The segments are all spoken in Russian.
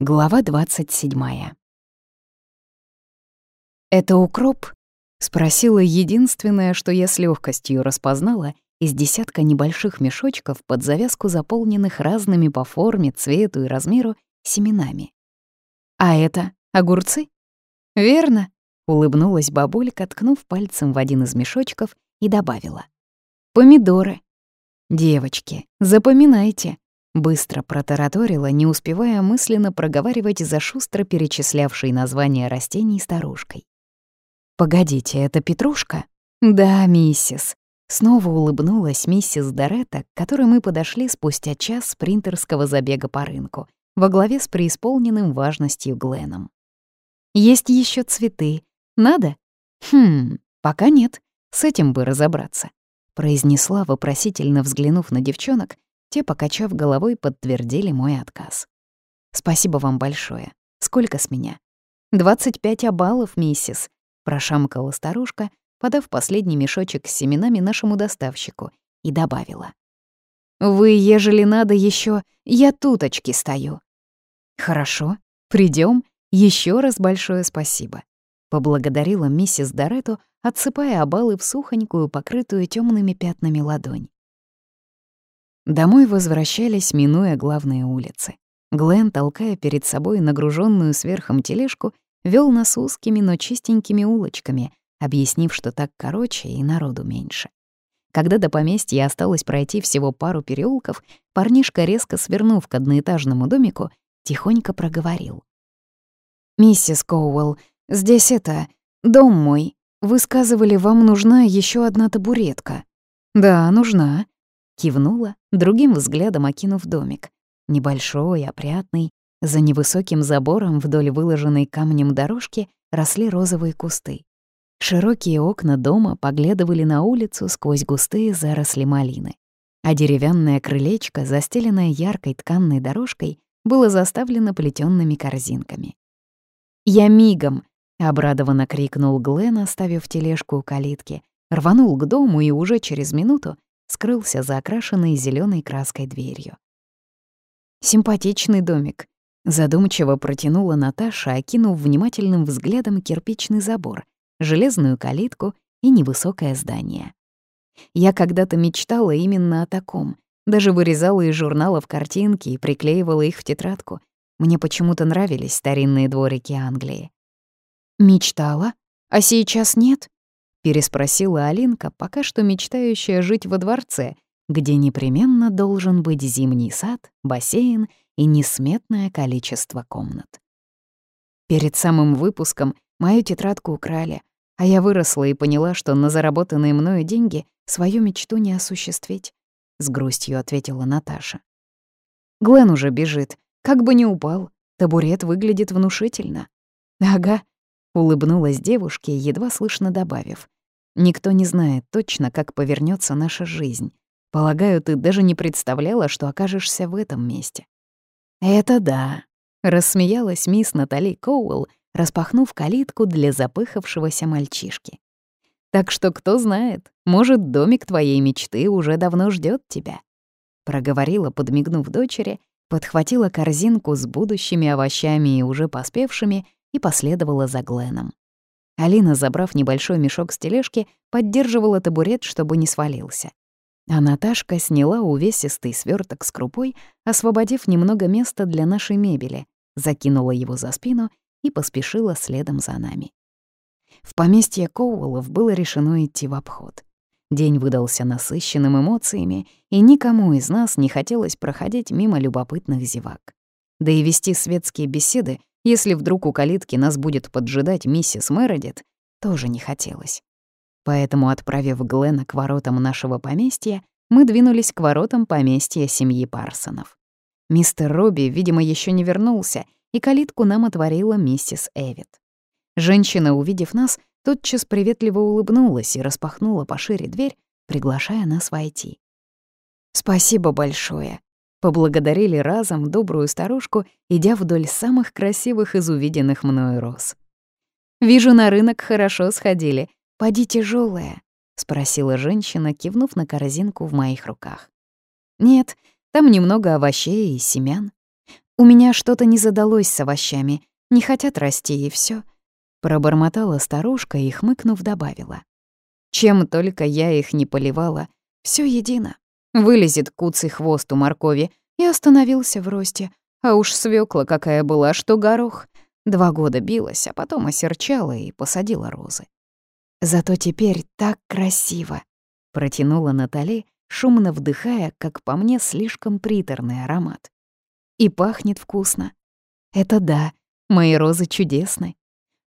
Глава 27. «Это укроп?» — спросила единственное, что я с легкостью распознала из десятка небольших мешочков под завязку заполненных разными по форме, цвету и размеру семенами. «А это огурцы?» «Верно», — улыбнулась бабулька, ткнув пальцем в один из мешочков и добавила. «Помидоры». «Девочки, запоминайте, Быстро протараторила, не успевая мысленно проговаривать за шустро перечислявшей названия растений старушкой. «Погодите, это петрушка?» «Да, миссис». Снова улыбнулась миссис Доретта, к которой мы подошли спустя час спринтерского забега по рынку, во главе с преисполненным важностью Гленом. «Есть еще цветы. Надо?» «Хм, пока нет. С этим бы разобраться», — произнесла, вопросительно взглянув на девчонок, те, покачав головой, подтвердили мой отказ. «Спасибо вам большое. Сколько с меня?» «Двадцать пять обалов, миссис», — прошамкала старушка, подав последний мешочек с семенами нашему доставщику, и добавила. «Вы, ежели надо еще, я туточки стою». «Хорошо, придем. Еще раз большое спасибо», — поблагодарила миссис Доретто, отсыпая обалы в сухонькую, покрытую темными пятнами ладонь. Домой возвращались, минуя главные улицы. Глен, толкая перед собой нагруженную сверхом тележку, вел нас узкими, но чистенькими улочками, объяснив, что так короче и народу меньше. Когда до поместья осталось пройти всего пару переулков, парнишка, резко свернув к одноэтажному домику, тихонько проговорил. «Миссис Коуэлл, здесь это... дом мой. Вы сказывали, вам нужна еще одна табуретка». «Да, нужна», Кивнула, другим взглядом окинув домик. Небольшой, опрятный. За невысоким забором вдоль выложенной камнем дорожки росли розовые кусты. Широкие окна дома поглядывали на улицу сквозь густые заросли малины. А деревянное крылечко, застеленное яркой тканной дорожкой, было заставлено плетёнными корзинками. «Я мигом!» — обрадованно крикнул Глен, оставив тележку у калитки, рванул к дому и уже через минуту скрылся за окрашенной зеленой краской дверью. «Симпатичный домик», — задумчиво протянула Наташа, окинув внимательным взглядом кирпичный забор, железную калитку и невысокое здание. Я когда-то мечтала именно о таком, даже вырезала из журналов картинки и приклеивала их в тетрадку. Мне почему-то нравились старинные дворики Англии. «Мечтала? А сейчас нет?» Переспросила Алинка, пока что мечтающая жить во дворце, где непременно должен быть зимний сад, бассейн и несметное количество комнат. Перед самым выпуском мою тетрадку украли, а я выросла и поняла, что на заработанные мною деньги свою мечту не осуществить, — с грустью ответила Наташа. Глен уже бежит, как бы не упал, табурет выглядит внушительно. Ага, улыбнулась девушке, едва слышно добавив. Никто не знает точно, как повернется наша жизнь. Полагаю, ты даже не представляла, что окажешься в этом месте. Это да, рассмеялась мисс Натали Коуэлл, распахнув калитку для запыхавшегося мальчишки. Так что кто знает, может, домик твоей мечты уже давно ждет тебя. Проговорила, подмигнув дочери, подхватила корзинку с будущими овощами и уже поспевшими и последовала за Гленом. Алина, забрав небольшой мешок с тележки, поддерживала табурет, чтобы не свалился. А Наташка сняла увесистый сверток с крупой, освободив немного места для нашей мебели, закинула его за спину и поспешила следом за нами. В поместье Коуэллов было решено идти в обход. День выдался насыщенным эмоциями, и никому из нас не хотелось проходить мимо любопытных зевак. Да и вести светские беседы если вдруг у калитки нас будет поджидать миссис Мередит, тоже не хотелось. Поэтому, отправив Глена к воротам нашего поместья, мы двинулись к воротам поместья семьи Парсонов. Мистер Робби, видимо, еще не вернулся, и калитку нам отворила миссис Эвит. Женщина, увидев нас, тотчас приветливо улыбнулась и распахнула пошире дверь, приглашая нас войти. «Спасибо большое», Поблагодарили разом добрую старушку, идя вдоль самых красивых из увиденных мною роз. «Вижу, на рынок хорошо сходили. Поди тяжелая, спросила женщина, кивнув на корзинку в моих руках. «Нет, там немного овощей и семян. У меня что-то не задалось с овощами, не хотят расти и все. Пробормотала старушка и, хмыкнув, добавила. Чем только я их не поливала, все едино. Вылезет куцый хвост у моркови и остановился в росте. А уж свекла какая была, что горох. Два года билась, а потом осерчала и посадила розы. Зато теперь так красиво, протянула Натали, шумно вдыхая, как по мне, слишком приторный аромат. И пахнет вкусно. Это да, мои розы чудесны.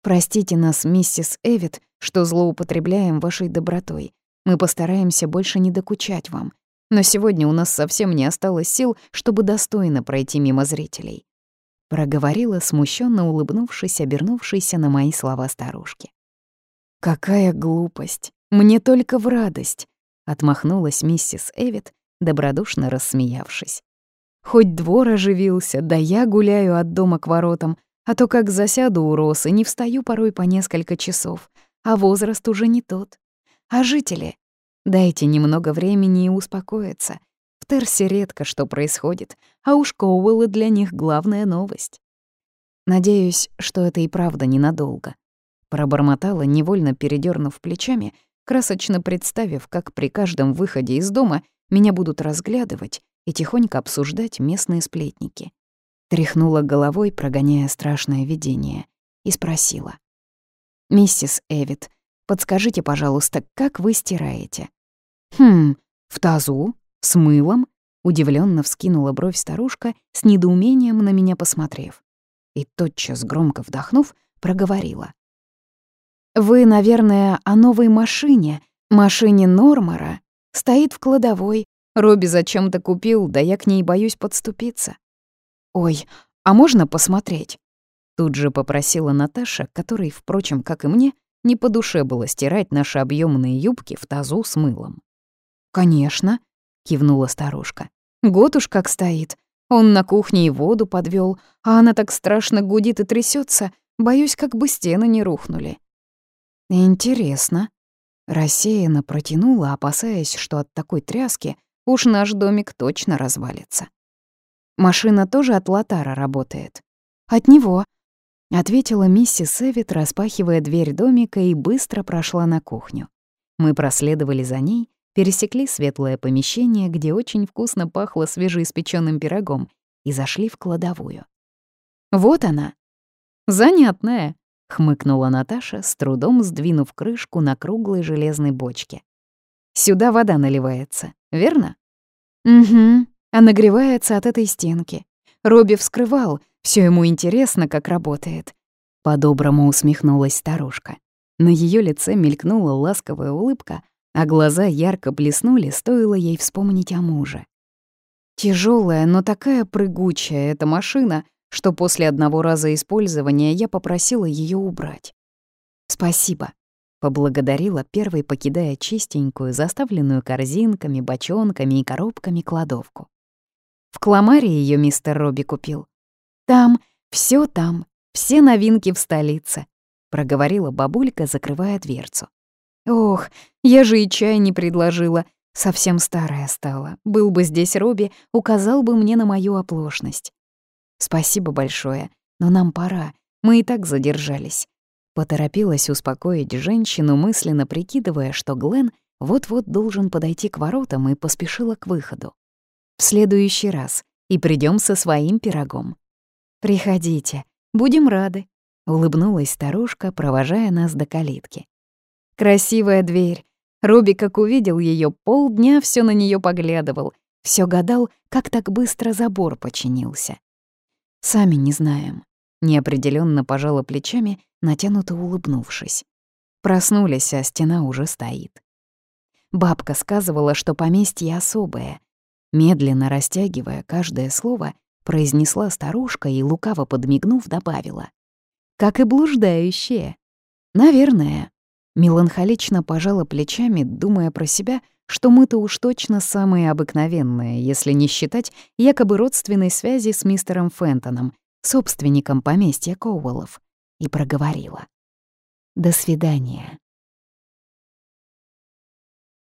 Простите нас, миссис Эвит, что злоупотребляем вашей добротой. Мы постараемся больше не докучать вам. Но сегодня у нас совсем не осталось сил, чтобы достойно пройти мимо зрителей. Проговорила, смущенно улыбнувшись, обернувшейся на мои слова старушки. «Какая глупость! Мне только в радость!» — отмахнулась миссис Эвит, добродушно рассмеявшись. «Хоть двор оживился, да я гуляю от дома к воротам, а то как засяду у росы, не встаю порой по несколько часов, а возраст уже не тот. А жители? Дайте немного времени и успокоиться. В Терсе редко что происходит, а уж Коуэллы для них главная новость. Надеюсь, что это и правда ненадолго. Пробормотала, невольно передернув плечами, красочно представив, как при каждом выходе из дома меня будут разглядывать и тихонько обсуждать местные сплетники. Тряхнула головой, прогоняя страшное видение, и спросила. «Миссис Эвит, подскажите, пожалуйста, как вы стираете?» «Хм, в тазу? С мылом?» Удивленно вскинула бровь старушка, с недоумением на меня посмотрев. И тотчас, громко вдохнув, проговорила. «Вы, наверное, о новой машине, машине Нормара. Стоит в кладовой. Робби зачем-то купил, да я к ней боюсь подступиться». «Ой, а можно посмотреть?» Тут же попросила Наташа, которой, впрочем, как и мне, не по душе было стирать наши объемные юбки в тазу с мылом. «Конечно», — кивнула старушка. «Год уж как стоит. Он на кухне и воду подвел, а она так страшно гудит и трясется, боюсь, как бы стены не рухнули». «Интересно». Рассеянно протянула, опасаясь, что от такой тряски уж наш домик точно развалится. Машина тоже от Латара работает. От него, ответила миссис Эвит, распахивая дверь домика и быстро прошла на кухню. Мы проследовали за ней, пересекли светлое помещение, где очень вкусно пахло свежеиспеченным пирогом, и зашли в кладовую. Вот она. Занятная, хмыкнула Наташа, с трудом сдвинув крышку на круглой железной бочке. Сюда вода наливается, верно? Угу, а нагревается от этой стенки. Робби вскрывал, все ему интересно, как работает. По-доброму усмехнулась старушка. На ее лице мелькнула ласковая улыбка, а глаза ярко блеснули, стоило ей вспомнить о муже. Тяжелая, но такая прыгучая эта машина, что после одного раза использования я попросила ее убрать. «Спасибо», Поблагодарила первой, покидая чистенькую, заставленную корзинками, бочонками и коробками кладовку. В Кламаре ее мистер Робби купил. Там, все там, все новинки в столице, проговорила бабулька, закрывая дверцу. Ох, я же и чай не предложила, совсем старая стала. Был бы здесь Робби, указал бы мне на мою оплошность. Спасибо большое, но нам пора, мы и так задержались. Поторопилась успокоить женщину, мысленно прикидывая, что Глен вот-вот должен подойти к воротам и поспешила к выходу. В следующий раз и придем со своим пирогом. «Приходите, будем рады», — улыбнулась старушка, провожая нас до калитки. Красивая дверь. Руби, как увидел ее, полдня все на нее поглядывал, все гадал, как так быстро забор починился. Сами не знаем. Неопределенно пожала плечами, натянуто улыбнувшись. Проснулись, а стена уже стоит. Бабка сказывала, что поместье особое. Медленно растягивая каждое слово, произнесла старушка и, лукаво подмигнув, добавила. «Как и блуждающие». «Наверное». Меланхолично пожала плечами, думая про себя, что мы-то уж точно самые обыкновенные, если не считать якобы родственной связи с мистером Фентоном, собственником поместья Коуэллов, и проговорила. «До свидания».